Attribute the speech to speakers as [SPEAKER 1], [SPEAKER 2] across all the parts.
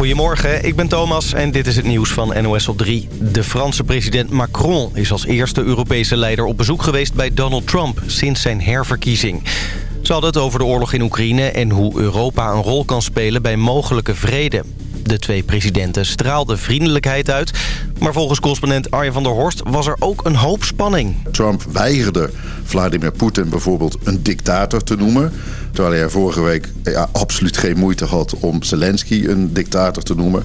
[SPEAKER 1] Goedemorgen, ik ben Thomas en dit is het nieuws van NOS op 3. De Franse president Macron is als eerste Europese leider op bezoek geweest bij Donald Trump sinds zijn herverkiezing. Ze hadden het over de oorlog in Oekraïne en hoe Europa een rol kan spelen bij mogelijke vrede. De twee presidenten straalden vriendelijkheid uit. Maar volgens correspondent Arjen van der Horst was er ook een hoop spanning.
[SPEAKER 2] Trump weigerde Vladimir Poetin bijvoorbeeld een dictator te noemen. Terwijl hij vorige week ja, absoluut geen moeite had om Zelensky een dictator te noemen.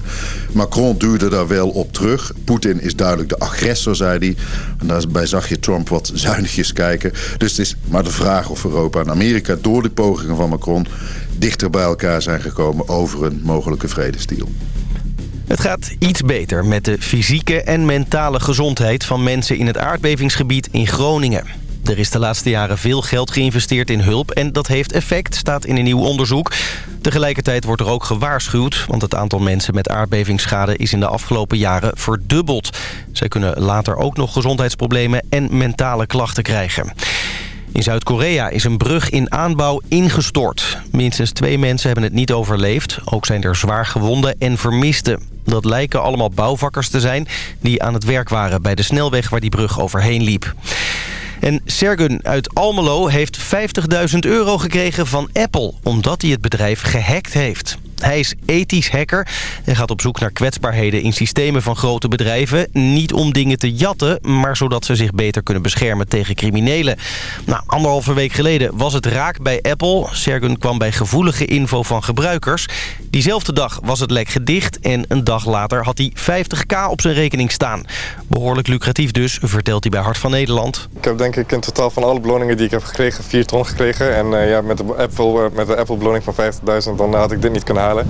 [SPEAKER 2] Macron duurde daar wel op terug. Poetin is duidelijk de agressor, zei hij. En daarbij zag je Trump wat zuinigjes kijken. Dus het is maar de vraag of Europa en Amerika door de pogingen van Macron dichter bij elkaar zijn gekomen over een mogelijke vredestiel.
[SPEAKER 1] Het gaat iets beter met de fysieke en mentale gezondheid van mensen in het aardbevingsgebied in Groningen. Er is de laatste jaren veel geld geïnvesteerd in hulp en dat heeft effect, staat in een nieuw onderzoek. Tegelijkertijd wordt er ook gewaarschuwd, want het aantal mensen met aardbevingsschade is in de afgelopen jaren verdubbeld. Zij kunnen later ook nog gezondheidsproblemen en mentale klachten krijgen. In Zuid-Korea is een brug in aanbouw ingestort. Minstens twee mensen hebben het niet overleefd. Ook zijn er zwaar gewonden en vermisten. Dat lijken allemaal bouwvakkers te zijn die aan het werk waren bij de snelweg waar die brug overheen liep. En Sergun uit Almelo heeft 50.000 euro gekregen van Apple... omdat hij het bedrijf gehackt heeft. Hij is ethisch hacker en gaat op zoek naar kwetsbaarheden in systemen van grote bedrijven. Niet om dingen te jatten, maar zodat ze zich beter kunnen beschermen tegen criminelen. Nou, anderhalve week geleden was het raak bij Apple. Sergun kwam bij gevoelige info van gebruikers. Diezelfde dag was het lek gedicht en een dag later had hij 50k op zijn rekening staan. Behoorlijk lucratief dus, vertelt hij bij Hart van Nederland.
[SPEAKER 3] Ik heb denk ik in totaal van alle beloningen die ik heb gekregen 4 ton gekregen. En uh, ja, met de Apple, met de Apple beloning van 50.000 dan had ik dit niet kunnen halen. Dus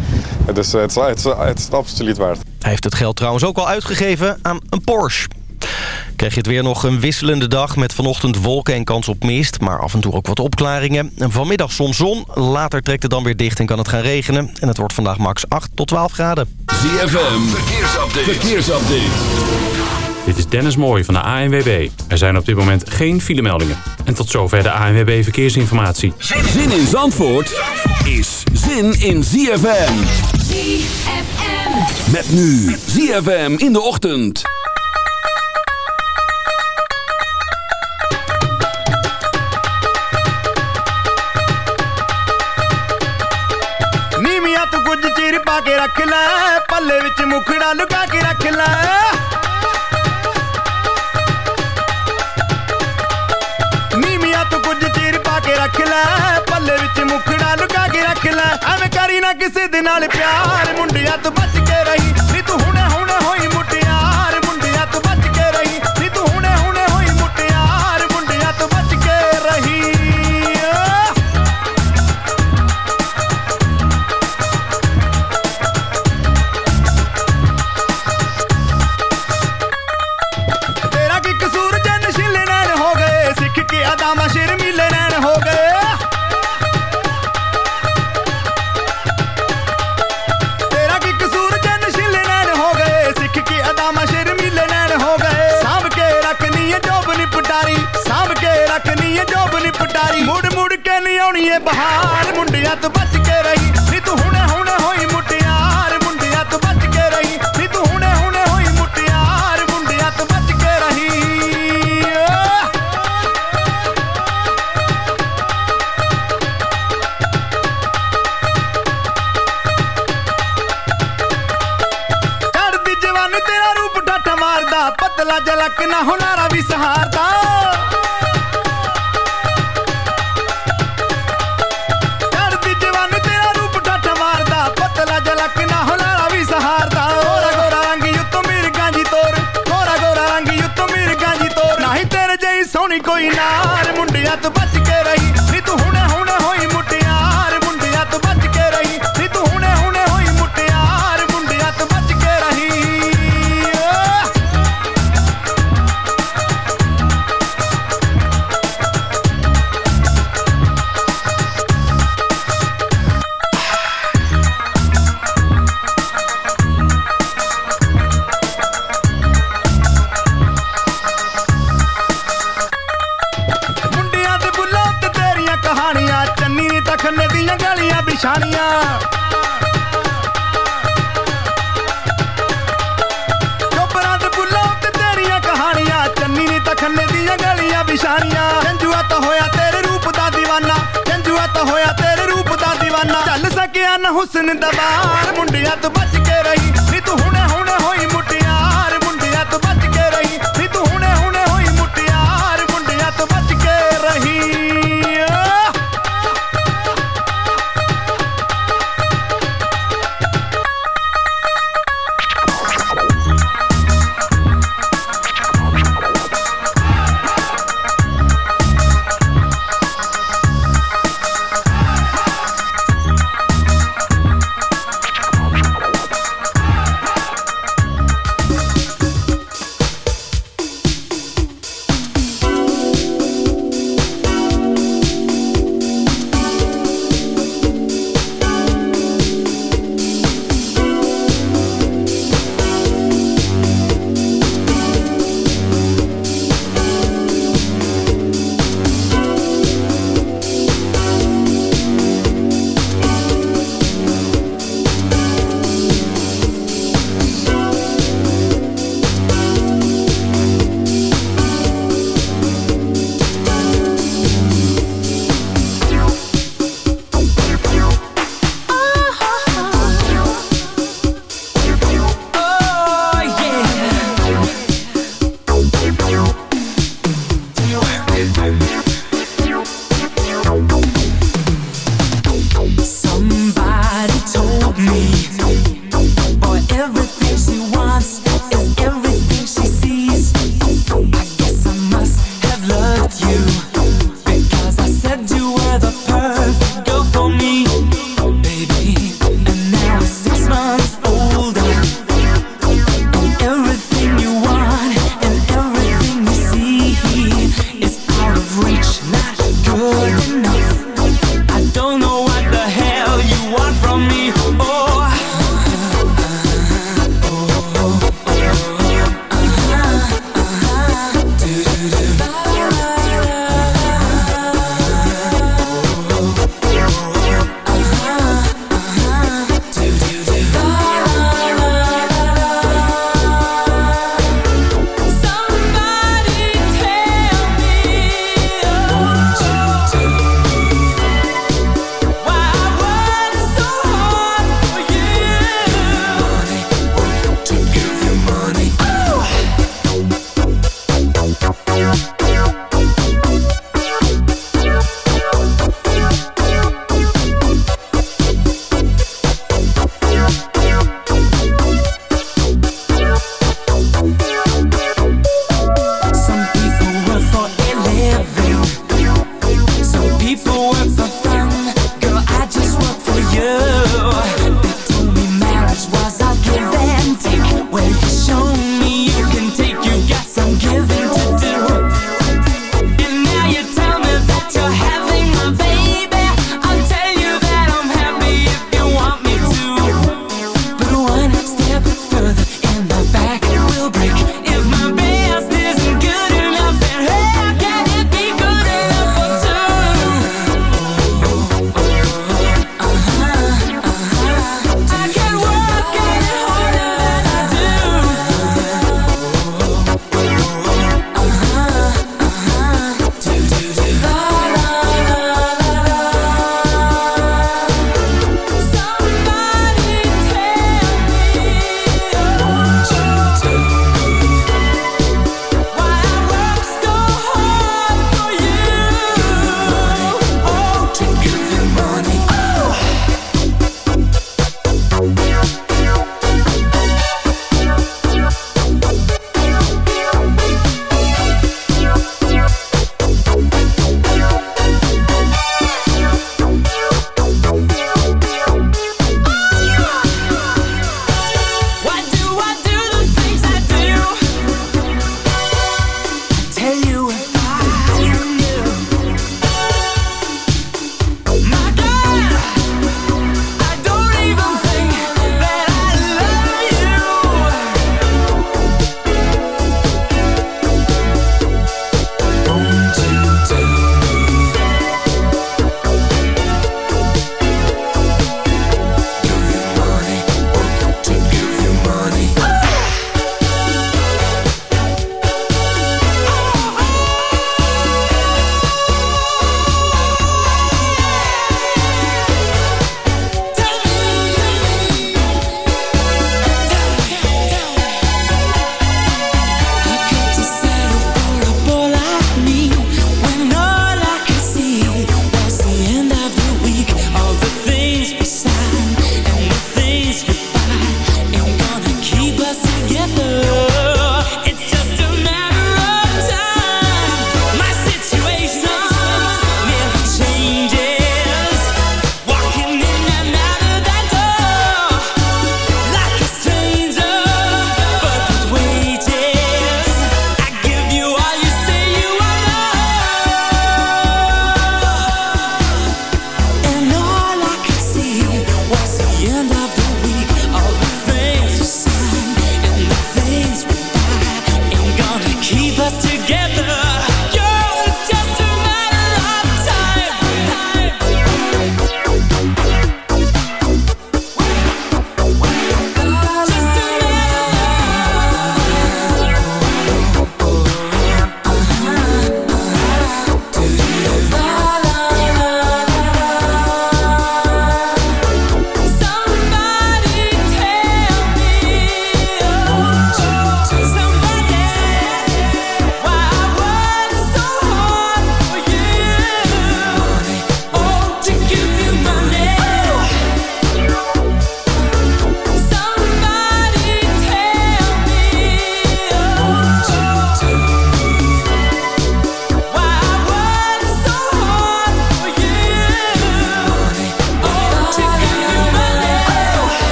[SPEAKER 3] het, is, het, is, het is absoluut waard.
[SPEAKER 1] Hij heeft het geld trouwens ook al uitgegeven aan een Porsche. Krijg je het weer nog een wisselende dag met vanochtend wolken en kans op mist. Maar af en toe ook wat opklaringen. En vanmiddag soms zon. Later trekt het dan weer dicht en kan het gaan regenen. En het wordt vandaag max 8 tot 12 graden.
[SPEAKER 4] ZFM, verkeersupdate. verkeersupdate.
[SPEAKER 5] Dit is Dennis Mooij van de ANWB. Er zijn op dit moment geen filemeldingen. En tot zover de ANWB Verkeersinformatie.
[SPEAKER 4] Zin in Zandvoort is zin in ZFM.
[SPEAKER 6] ZFM.
[SPEAKER 4] Met nu ZFM in de ochtend.
[SPEAKER 7] ਨੀਵੀਆਂ ਤੂੰ ਕੁਝ ਚਿਰ ਪਾ ਕੇ ਰੱਖ ਲੈ ਪੱਲੇ ਵਿੱਚ ਮੁਖੜਾ ਲੁਕਾ ਕੇ ਰੱਖ ਲੈ ਵਿੱਚ ਮੁਖੜਾ ਲੁਕਾ ਕੇ ਰੱਖ ਲੈ ਐਵੇਂ ਕਰੀ ਨਾ ਕਿਸੇ ਦੇ ਨਾਲ ਪਿਆਰ ਮੁੰਡਿਆਂ ਤੋਂ ਬਚ ਕੇ ਰਹੀ
[SPEAKER 8] बहार मुंडिया तो बच के रही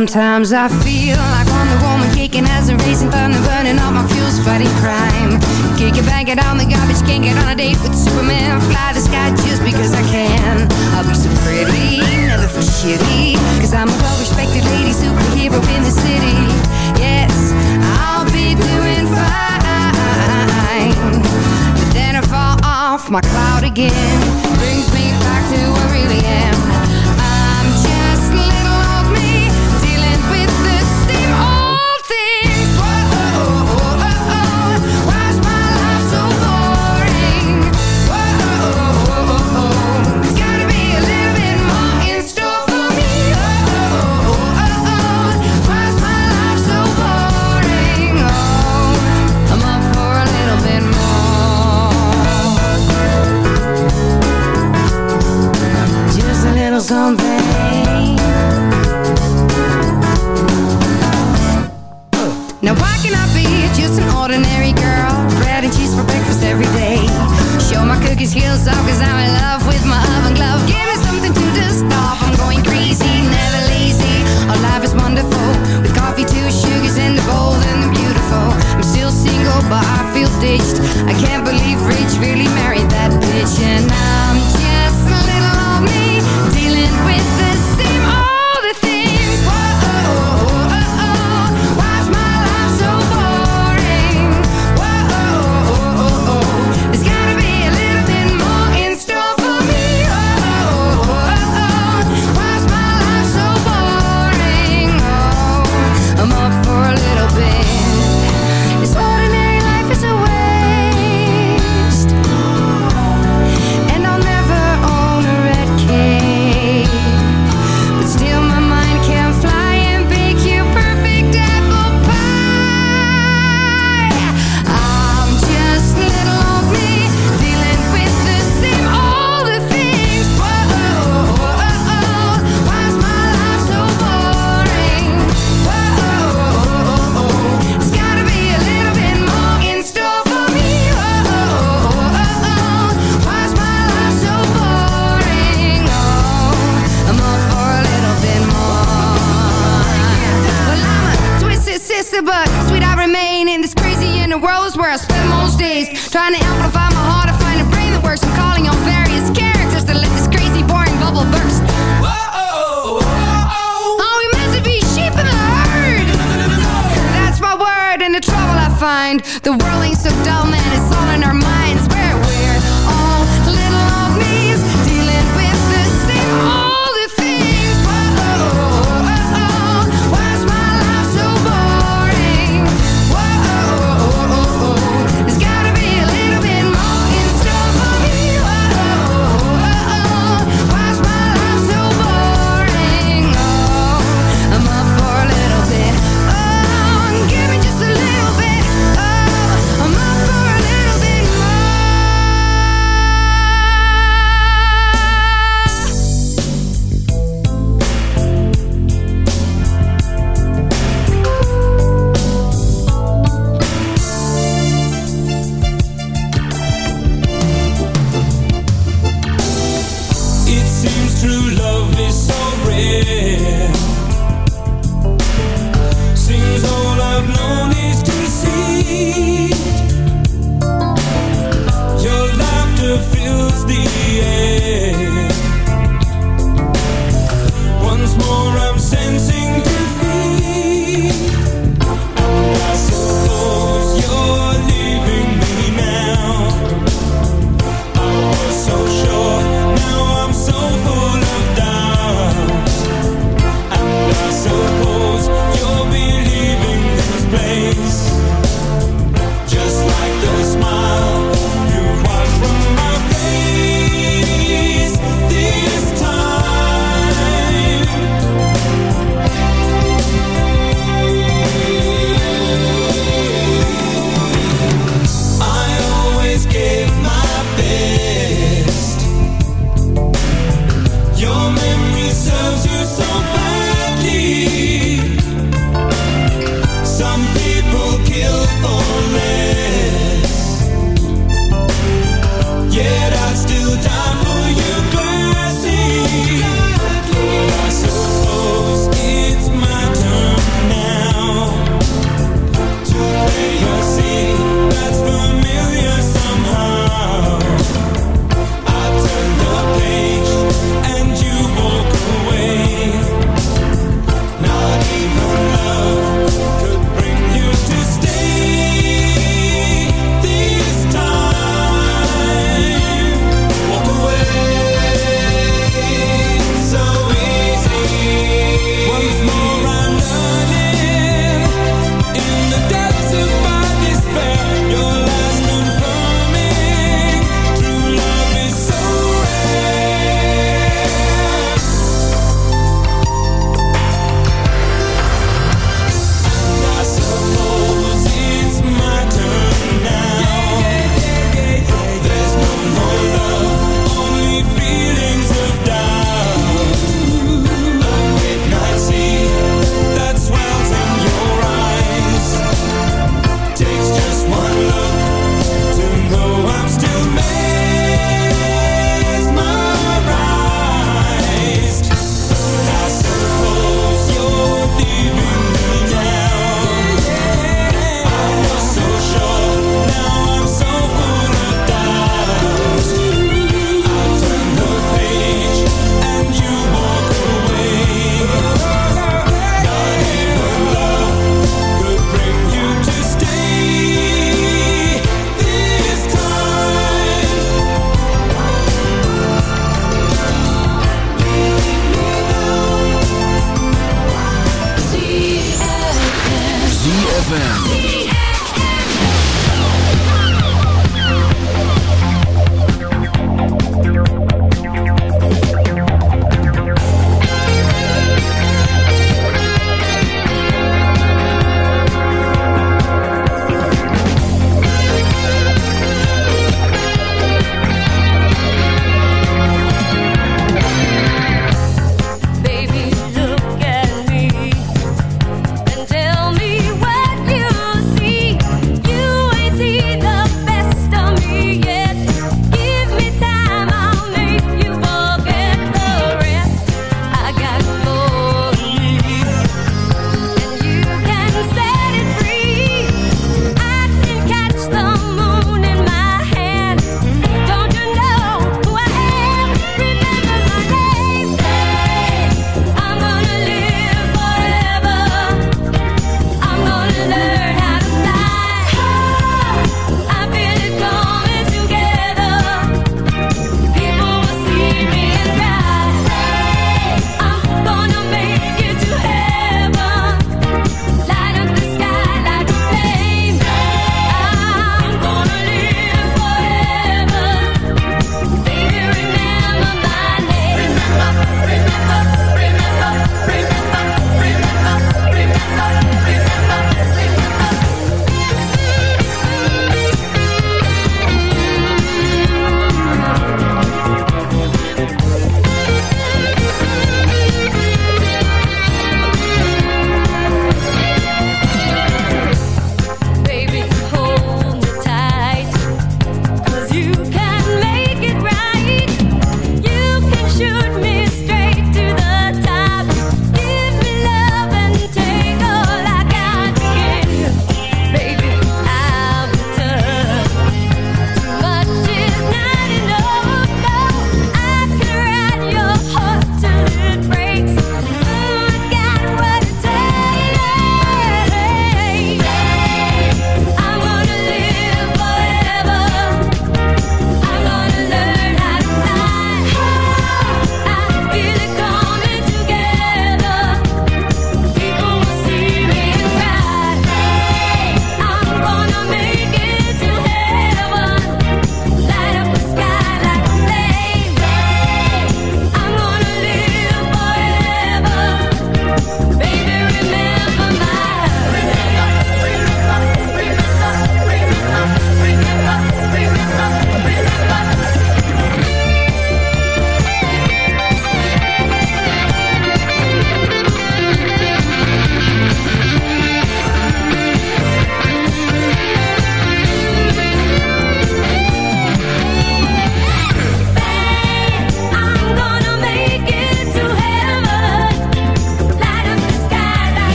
[SPEAKER 9] Sometimes I feel The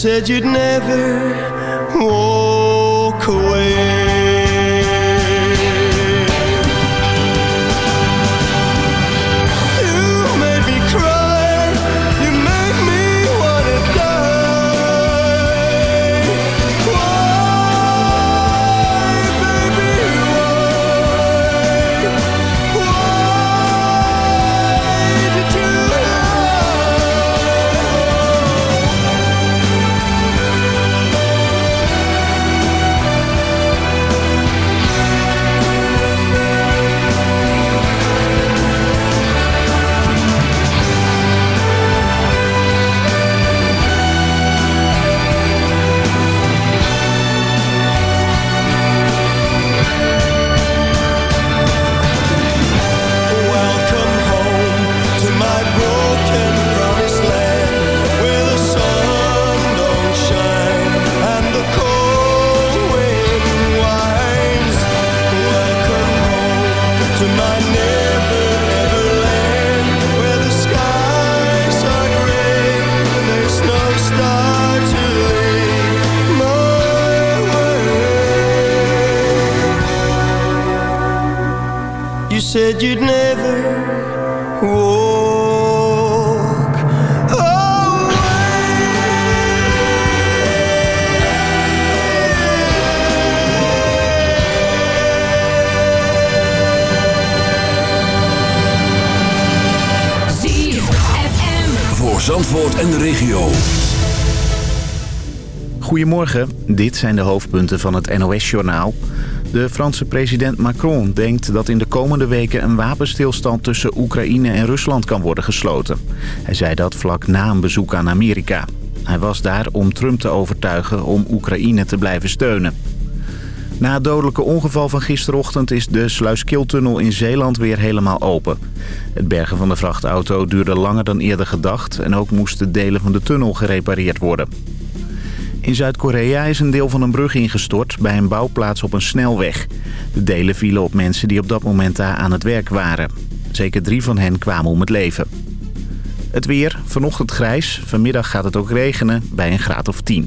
[SPEAKER 10] said you'd never
[SPEAKER 11] dit zijn de hoofdpunten van het NOS-journaal. De Franse president Macron denkt dat in de komende weken een wapenstilstand tussen Oekraïne en Rusland kan worden gesloten. Hij zei dat vlak na een bezoek aan Amerika. Hij was daar om Trump te overtuigen om Oekraïne te blijven steunen. Na het dodelijke ongeval van gisterochtend is de Sluiskiltunnel in Zeeland weer helemaal open. Het bergen van de vrachtauto duurde langer dan eerder gedacht... en ook moesten delen van de tunnel gerepareerd worden. In Zuid-Korea is een deel van een brug ingestort bij een bouwplaats op een snelweg. De delen vielen op mensen die op dat moment daar aan het werk waren. Zeker drie van hen kwamen om het leven. Het weer, vanochtend grijs, vanmiddag gaat het ook regenen bij een graad of 10.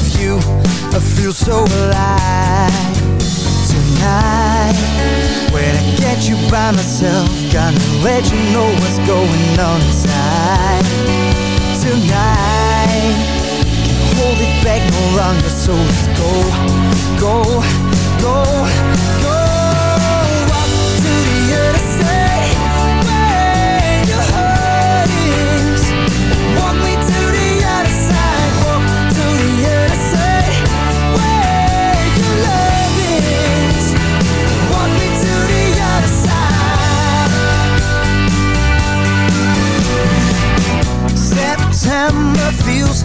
[SPEAKER 12] you, I feel so alive. Tonight, when I get you by myself, gonna let you know what's going on inside. Tonight, can't hold it back no longer, so let's go, go, go, go.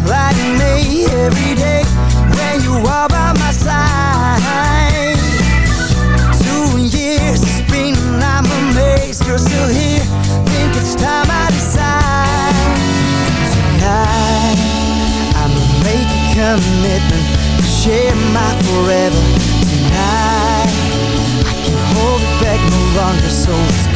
[SPEAKER 12] Like May every day when you are by my side. Two years it's been, I'm amazed you're still here. Think it's time I decide. Tonight, I'ma make a commitment to share my forever. Tonight, I can't hold it back no longer, so let's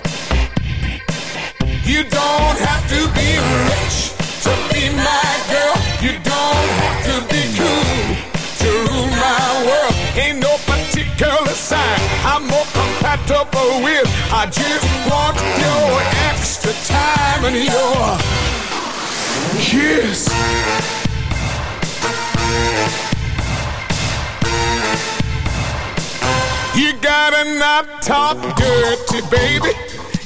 [SPEAKER 13] You don't have to be rich to be my girl. You don't have to be cool to rule my world. Ain't no particular sign I'm more compatible with. I just want your extra time and your kiss. You gotta not talk dirty, baby,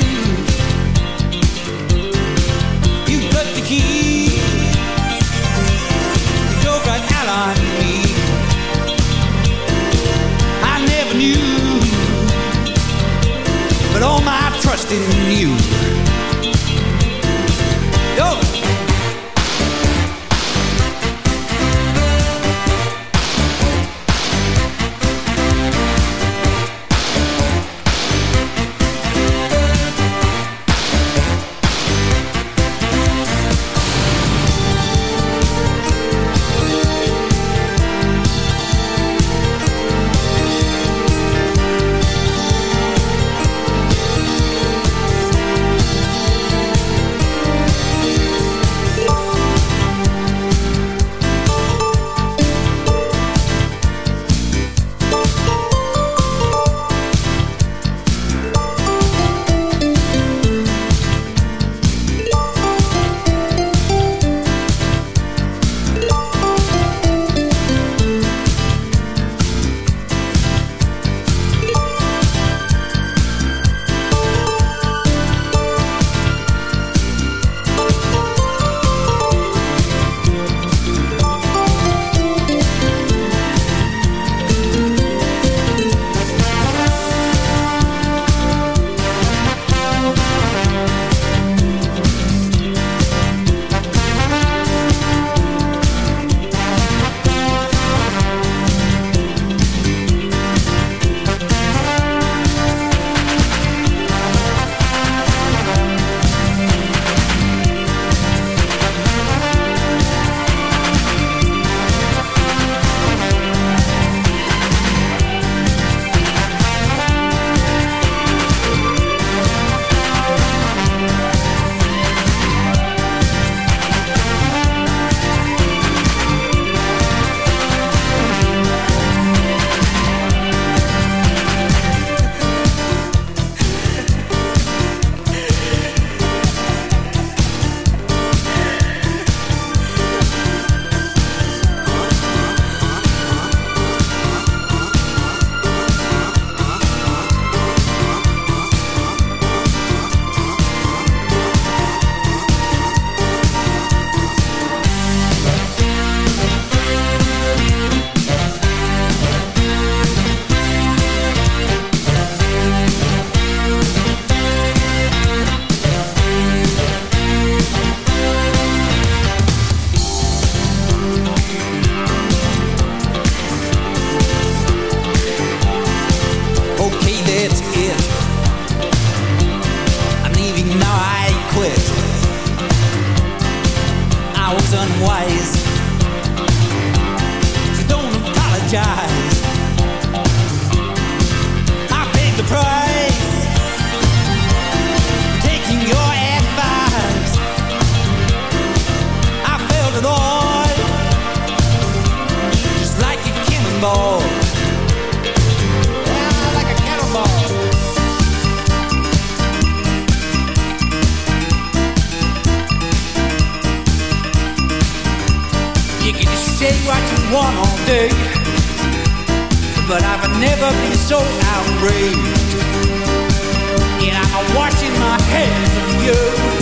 [SPEAKER 14] That's outraged. And I'm washing my hands of you.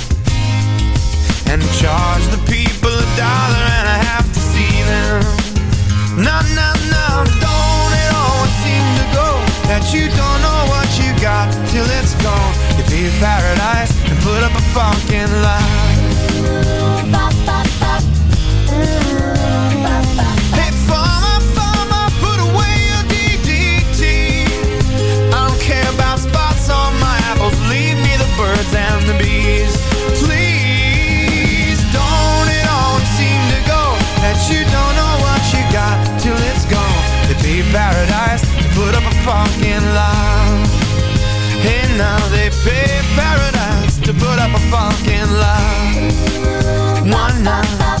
[SPEAKER 15] and charge the people a dollar and a half to see them. No, no, no, don't it always seem to go that you don't know what you got till it's gone? You pay paradise and put up a fucking lie. You don't know what you got till it's gone? They pay paradise to put up a fucking lie. Hey, now they pay paradise to put up a fucking lie. One night.